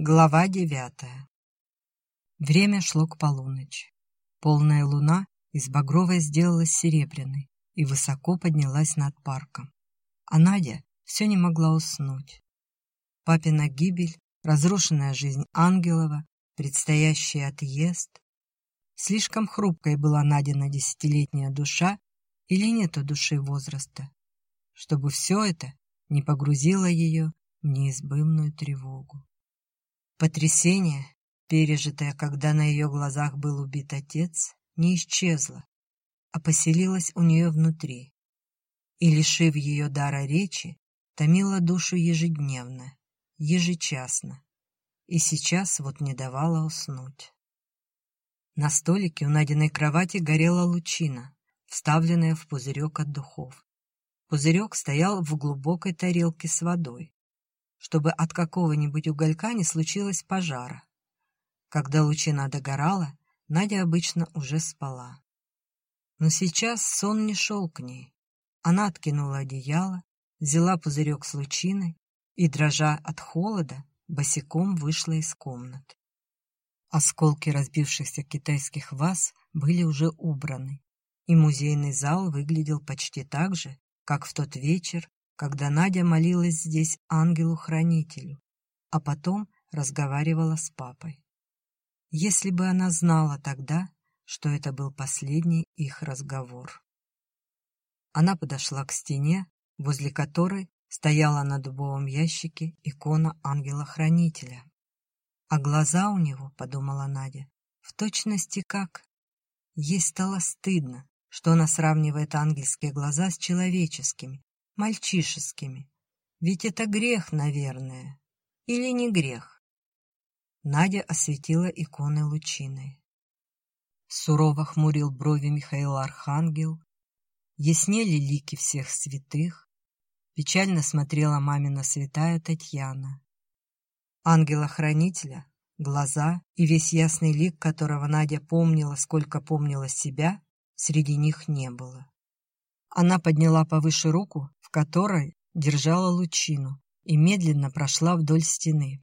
Глава девятая Время шло к полуночи. Полная луна из багровой сделалась серебряной и высоко поднялась над парком. А Надя все не могла уснуть. Папина гибель, разрушенная жизнь Ангелова, предстоящий отъезд. Слишком хрупкой была Надина десятилетняя душа или нету души возраста, чтобы все это не погрузило ее в неизбывную тревогу. Потрясение, пережитое, когда на ее глазах был убит отец, не исчезло, а поселилось у нее внутри. И, лишив ее дара речи, томила душу ежедневно, ежечасно. И сейчас вот не давала уснуть. На столике у Надиной кровати горела лучина, вставленная в пузырек от духов. Пузырек стоял в глубокой тарелке с водой чтобы от какого-нибудь уголька не случилось пожара. Когда лучина догорала, Надя обычно уже спала. Но сейчас сон не шел к ней. Она откинула одеяло, взяла пузырек с лучиной и, дрожа от холода, босиком вышла из комнаты. Осколки разбившихся китайских ваз были уже убраны, и музейный зал выглядел почти так же, как в тот вечер, когда Надя молилась здесь ангелу-хранителю, а потом разговаривала с папой. Если бы она знала тогда, что это был последний их разговор. Она подошла к стене, возле которой стояла на дубовом ящике икона ангела-хранителя. А глаза у него, подумала Надя, в точности как... Ей стало стыдно, что она сравнивает ангельские глаза с человеческими, мальчишескими. Ведь это грех, наверное. Или не грех? Надя осветила иконы лучиной. Сурово хмурил брови Михаил Архангел. Яснели лики всех святых. Печально смотрела мамина святая Татьяна. Ангела-хранителя, глаза и весь ясный лик, которого Надя помнила, сколько помнила себя, среди них не было. Она подняла повыше руку, в которой держала лучину, и медленно прошла вдоль стены.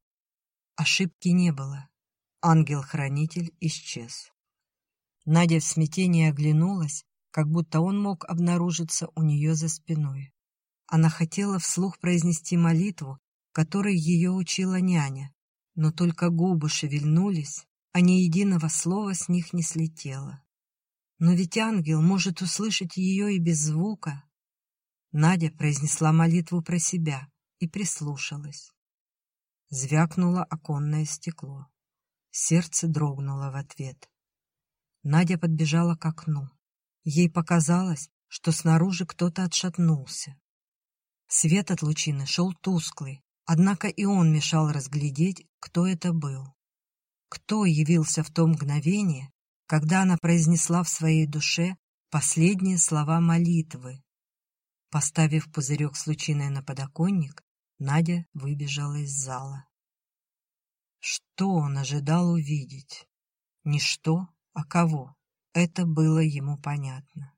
Ошибки не было. Ангел-хранитель исчез. Надя в смятении оглянулась, как будто он мог обнаружиться у нее за спиной. Она хотела вслух произнести молитву, которой ее учила няня, но только губы шевельнулись, а ни единого слова с них не слетело. Но ведь ангел может услышать ее и без звука. Надя произнесла молитву про себя и прислушалась. Звякнуло оконное стекло. Сердце дрогнуло в ответ. Надя подбежала к окну. Ей показалось, что снаружи кто-то отшатнулся. Свет от лучины шел тусклый, однако и он мешал разглядеть, кто это был. Кто явился в то мгновение, когда она произнесла в своей душе последние слова молитвы. Поставив пузырек с лучиной на подоконник, Надя выбежала из зала. Что он ожидал увидеть? Не что, а кого. Это было ему понятно.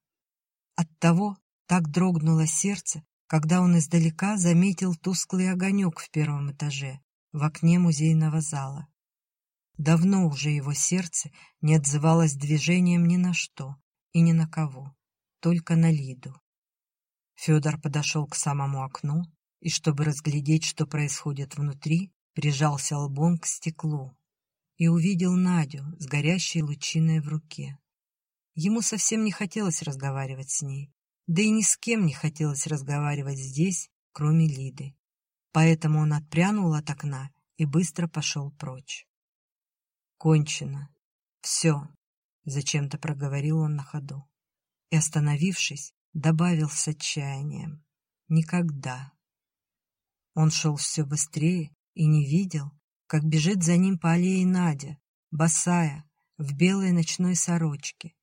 Оттого так дрогнуло сердце, когда он издалека заметил тусклый огонек в первом этаже, в окне музейного зала. Давно уже его сердце не отзывалось движением ни на что и ни на кого, только на Лиду. Федор подошел к самому окну и, чтобы разглядеть, что происходит внутри, прижался лбом к стеклу и увидел Надю с горящей лучиной в руке. Ему совсем не хотелось разговаривать с ней, да и ни с кем не хотелось разговаривать здесь, кроме Лиды. Поэтому он отпрянул от окна и быстро пошел прочь. Кончено. Все, зачем-то проговорил он на ходу. И, остановившись, добавил с отчаянием. Никогда. Он шел все быстрее и не видел, как бежит за ним по аллее Надя, босая, в белой ночной сорочке.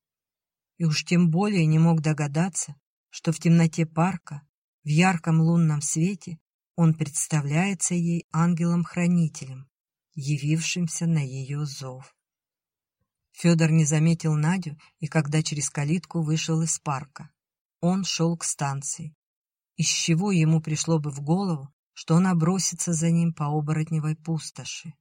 И уж тем более не мог догадаться, что в темноте парка, в ярком лунном свете, он представляется ей ангелом-хранителем, явившимся на ее зов. Федор не заметил Надю, и когда через калитку вышел из парка. Он шел к станции. Из чего ему пришло бы в голову, что она бросится за ним по оборотневой пустоши?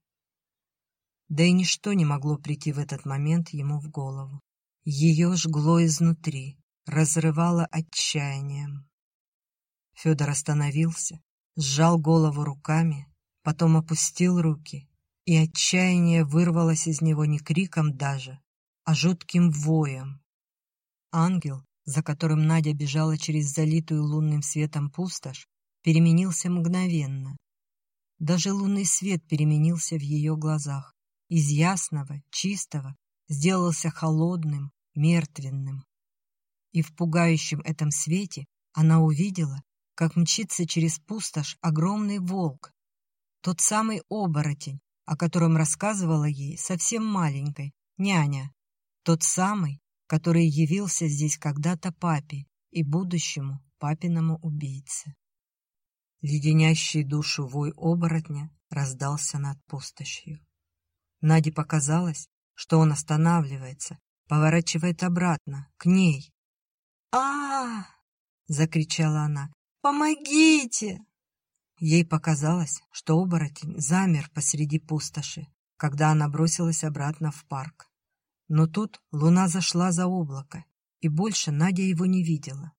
да и ничто не могло прийти в этот момент ему в голову. Ее жгло изнутри, разрывало отчаянием. Федор остановился, сжал голову руками, потом опустил руки, и отчаяние вырвалось из него не криком даже, а жутким воем. Ангел, за которым Надя бежала через залитую лунным светом пустошь, переменился мгновенно. Даже лунный свет переменился в ее глазах. Из ясного, чистого сделался холодным, мертвенным. И в пугающем этом свете она увидела, как мчится через пустошь огромный волк, тот самый оборотень, о котором рассказывала ей совсем маленькой няня, тот самый, который явился здесь когда-то папе и будущему папиному убийце. Леденящий душу вой оборотня раздался над пустошью. Наде показалось, что он останавливается, поворачивает обратно, к ней. а, закричала она. «Помогите!» Ей показалось, что оборотень замер посреди пустоши, когда она бросилась обратно в парк. Но тут луна зашла за облако, и больше Надя его не видела.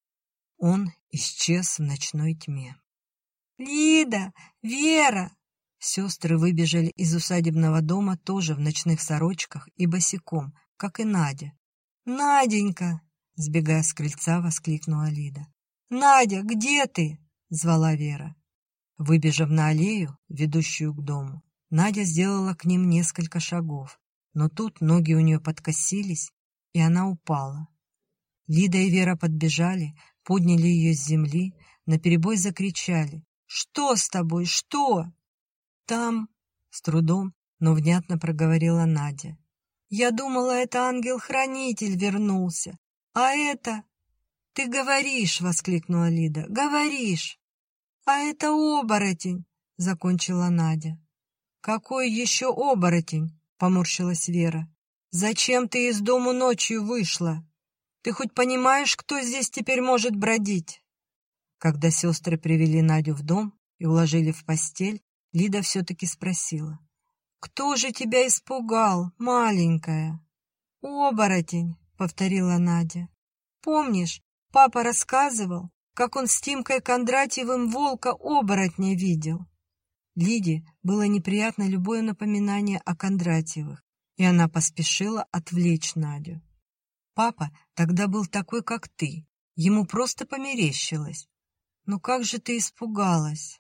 Он исчез в ночной тьме. «Лида! Вера!» Сестры выбежали из усадебного дома тоже в ночных сорочках и босиком, как и Надя. «Наденька!» — сбегая с крыльца, воскликнула Лида. «Надя, где ты?» — звала Вера. Выбежав на аллею, ведущую к дому, Надя сделала к ним несколько шагов, но тут ноги у нее подкосились, и она упала. Лида и Вера подбежали, подняли ее с земли, наперебой закричали. «Что с тобой? Что?» «Там...» — с трудом, но внятно проговорила Надя. «Я думала, это ангел-хранитель вернулся, а это...» «Ты говоришь!» — воскликнула Лида. «Говоришь!» «А это оборотень!» — закончила Надя. «Какой еще оборотень?» — поморщилась Вера. «Зачем ты из дому ночью вышла? Ты хоть понимаешь, кто здесь теперь может бродить?» Когда сестры привели Надю в дом и уложили в постель, Лида все-таки спросила. «Кто же тебя испугал, маленькая?» «Оборотень», — повторила Надя. «Помнишь, Папа рассказывал, как он с Тимкой Кондратьевым волка-оборотня видел. Лиде было неприятно любое напоминание о Кондратьевых, и она поспешила отвлечь Надю. «Папа тогда был такой, как ты. Ему просто померещилось. Ну как же ты испугалась?»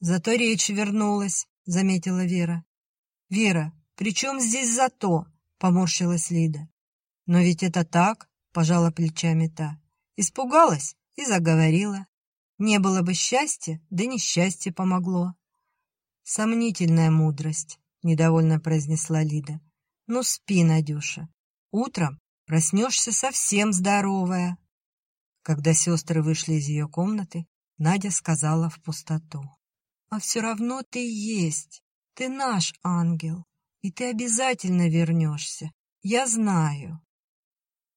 «Зато речь вернулась», — заметила Вера. «Вера, при чем здесь зато?» — поморщилась Лида. «Но ведь это так», — пожала плечами та. Испугалась и заговорила. Не было бы счастья, да несчастье помогло. Сомнительная мудрость, недовольно произнесла Лида. Ну спи, Надюша. Утром проснешься совсем здоровая. Когда сестры вышли из ее комнаты, Надя сказала в пустоту. «А все равно ты есть. Ты наш ангел, и ты обязательно вернешься. Я знаю».